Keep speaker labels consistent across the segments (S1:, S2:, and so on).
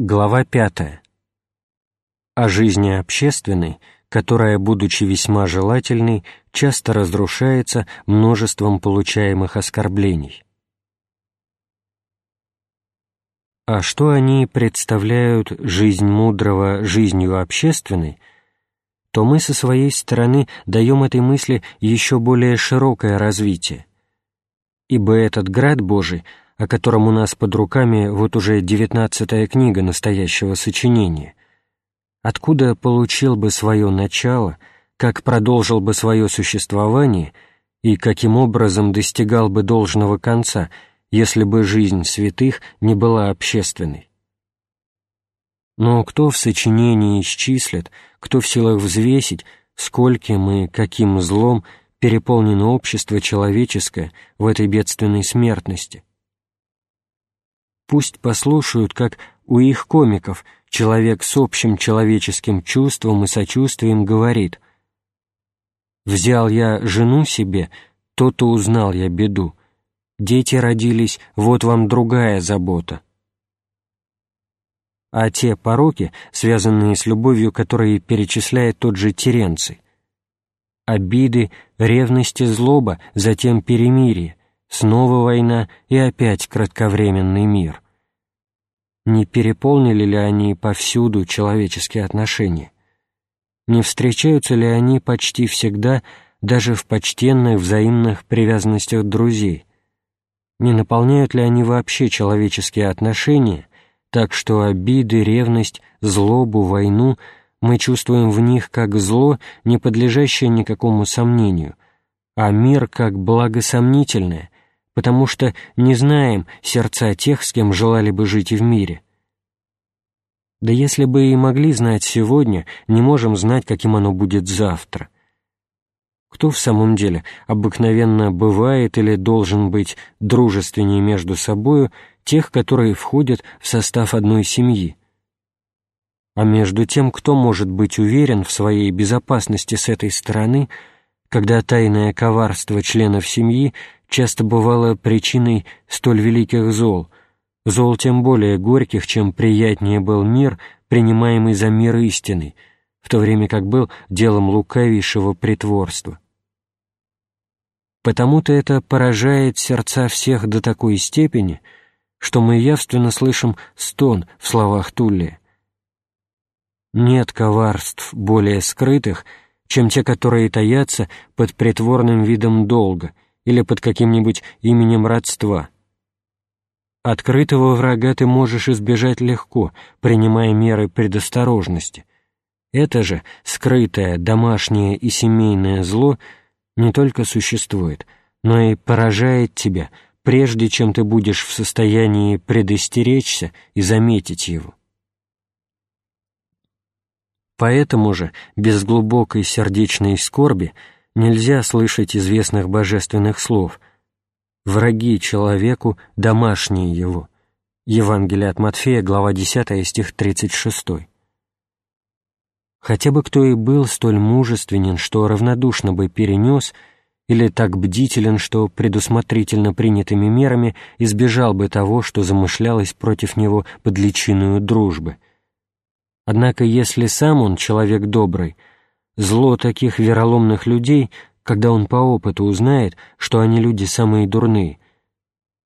S1: Глава 5. О жизни общественной, которая, будучи весьма желательной, часто разрушается множеством получаемых оскорблений. А что они представляют жизнь мудрого жизнью общественной, то мы со своей стороны даем этой мысли еще более широкое развитие. Ибо этот град Божий — о котором у нас под руками вот уже девятнадцатая книга настоящего сочинения, откуда получил бы свое начало, как продолжил бы свое существование и каким образом достигал бы должного конца, если бы жизнь святых не была общественной. Но кто в сочинении исчислит, кто в силах взвесить, скольким и каким злом переполнено общество человеческое в этой бедственной смертности? Пусть послушают, как у их комиков человек с общим человеческим чувством и сочувствием говорит «Взял я жену себе, то-то узнал я беду. Дети родились, вот вам другая забота». А те пороки, связанные с любовью, которые перечисляет тот же Теренций, обиды, ревность и злоба, затем перемирие, снова война и опять кратковременный мир. Не переполнили ли они повсюду человеческие отношения? Не встречаются ли они почти всегда даже в почтенных взаимных привязанностях друзей? Не наполняют ли они вообще человеческие отношения, так что обиды, ревность, злобу, войну мы чувствуем в них как зло, не подлежащее никакому сомнению, а мир как благосомнительное, потому что не знаем сердца тех, с кем желали бы жить и в мире. Да если бы и могли знать сегодня, не можем знать, каким оно будет завтра. Кто в самом деле обыкновенно бывает или должен быть дружественнее между собою тех, которые входят в состав одной семьи? А между тем, кто может быть уверен в своей безопасности с этой стороны, когда тайное коварство членов семьи часто бывало причиной столь великих зол, зол тем более горьких, чем приятнее был мир, принимаемый за мир истины, в то время как был делом лукавейшего притворства. Потому-то это поражает сердца всех до такой степени, что мы явственно слышим стон в словах Туллия. Нет коварств более скрытых, чем те, которые таятся под притворным видом долга — или под каким-нибудь именем родства. Открытого врага ты можешь избежать легко, принимая меры предосторожности. Это же скрытое домашнее и семейное зло не только существует, но и поражает тебя, прежде чем ты будешь в состоянии предостеречься и заметить его. Поэтому же, без глубокой сердечной скорби, нельзя слышать известных божественных слов «враги человеку, домашние его». Евангелие от Матфея, глава 10, стих 36. Хотя бы кто и был столь мужественен, что равнодушно бы перенес, или так бдителен, что предусмотрительно принятыми мерами избежал бы того, что замышлялось против него под личиною дружбы. Однако если сам он человек добрый — Зло таких вероломных людей, когда он по опыту узнает, что они люди самые дурные,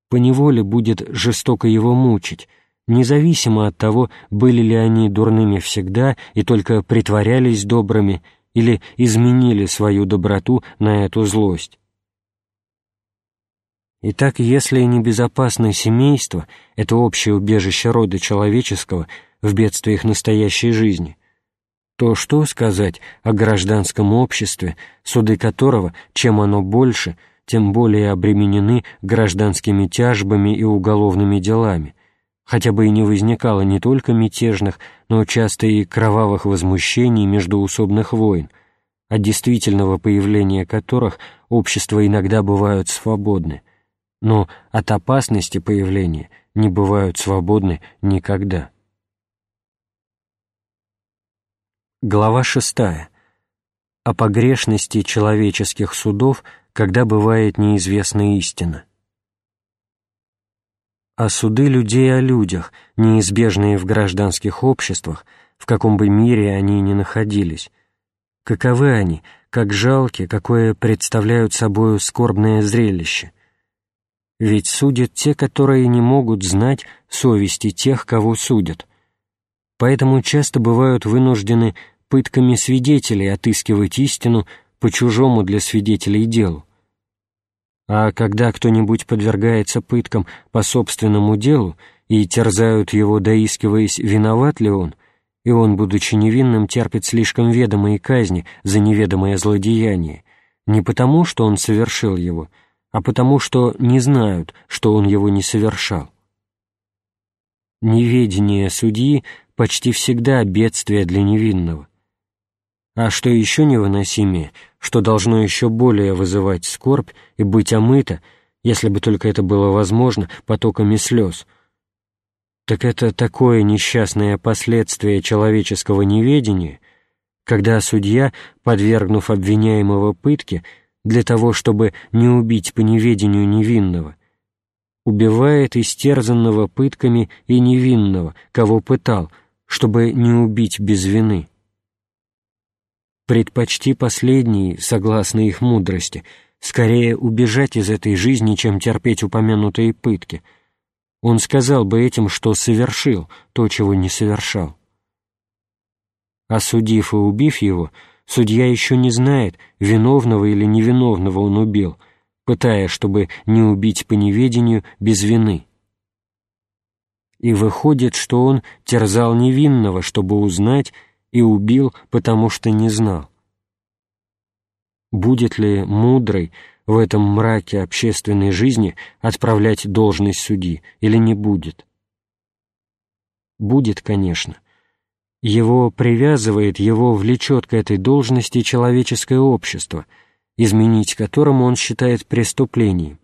S1: поневоле будет жестоко его мучить, независимо от того, были ли они дурными всегда и только притворялись добрыми или изменили свою доброту на эту злость. Итак, если небезопасное семейство — это общее убежище рода человеческого в бедствиях настоящей жизни, то что сказать о гражданском обществе, суды которого, чем оно больше, тем более обременены гражданскими тяжбами и уголовными делами, хотя бы и не возникало не только мятежных, но часто и кровавых возмущений междуусобных войн, от действительного появления которых общества иногда бывают свободны, но от опасности появления не бывают свободны никогда. Глава 6. О погрешности человеческих судов, когда бывает неизвестна истина. а суды людей о людях, неизбежные в гражданских обществах, в каком бы мире они ни находились. Каковы они, как жалки, какое представляют собою скорбное зрелище. Ведь судят те, которые не могут знать совести тех, кого судят. Поэтому часто бывают вынуждены пытками свидетелей отыскивать истину по чужому для свидетелей делу. А когда кто-нибудь подвергается пыткам по собственному делу и терзают его, доискиваясь, виноват ли он, и он, будучи невинным, терпит слишком ведомые казни за неведомое злодеяние, не потому, что он совершил его, а потому, что не знают, что он его не совершал. Неведение судьи почти всегда бедствие для невинного. А что еще невыносимее, что должно еще более вызывать скорбь и быть омыто, если бы только это было возможно, потоками слез — так это такое несчастное последствие человеческого неведения, когда судья, подвергнув обвиняемого пытке, для того, чтобы не убить по неведению невинного, убивает истерзанного пытками и невинного, кого пытал, чтобы не убить без вины. Предпочти последний, согласно их мудрости, скорее убежать из этой жизни, чем терпеть упомянутые пытки — он сказал бы этим, что совершил то, чего не совершал. Осудив и убив его, судья еще не знает, виновного или невиновного он убил, пытая, чтобы не убить по неведению без вины. И выходит, что он терзал невинного, чтобы узнать, и убил, потому что не знал. Будет ли мудрый, в этом мраке общественной жизни отправлять должность судьи или не будет? Будет, конечно. Его привязывает, его влечет к этой должности человеческое общество, изменить которому он считает преступлением.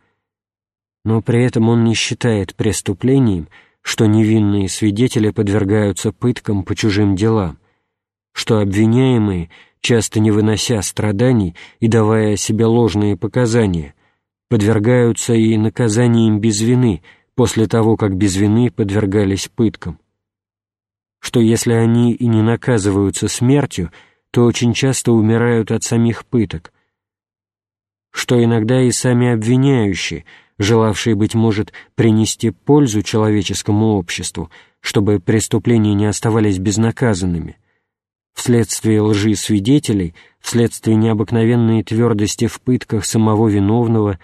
S1: Но при этом он не считает преступлением, что невинные свидетели подвергаются пыткам по чужим делам, что обвиняемые — часто не вынося страданий и давая себе ложные показания, подвергаются и наказаниям без вины после того, как без вины подвергались пыткам. Что если они и не наказываются смертью, то очень часто умирают от самих пыток. Что иногда и сами обвиняющие, желавшие, быть может, принести пользу человеческому обществу, чтобы преступления не оставались безнаказанными – вследствие лжи свидетелей, вследствие необыкновенной твердости в пытках самого виновного,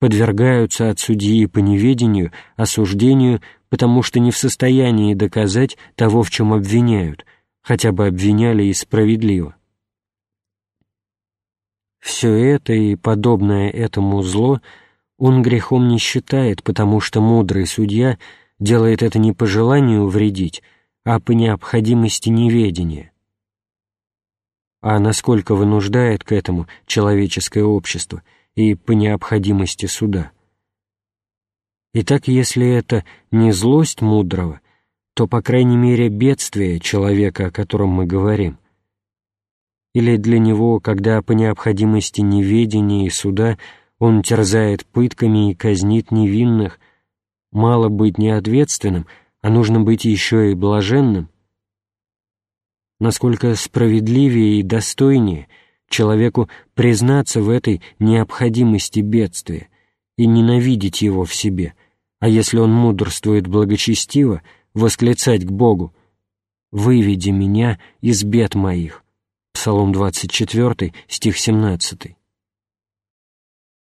S1: подвергаются от судьи по неведению, осуждению, потому что не в состоянии доказать того, в чем обвиняют, хотя бы обвиняли и справедливо. Все это и подобное этому зло он грехом не считает, потому что мудрый судья делает это не по желанию вредить, а по необходимости неведения а насколько вынуждает к этому человеческое общество и по необходимости суда. Итак, если это не злость мудрого, то, по крайней мере, бедствие человека, о котором мы говорим. Или для него, когда по необходимости неведения и суда он терзает пытками и казнит невинных, мало быть неответственным, а нужно быть еще и блаженным — насколько справедливее и достойнее человеку признаться в этой необходимости бедствия и ненавидеть его в себе, а если он мудрствует благочестиво, восклицать к Богу «Выведи меня из бед моих» Псалом 24, стих 17.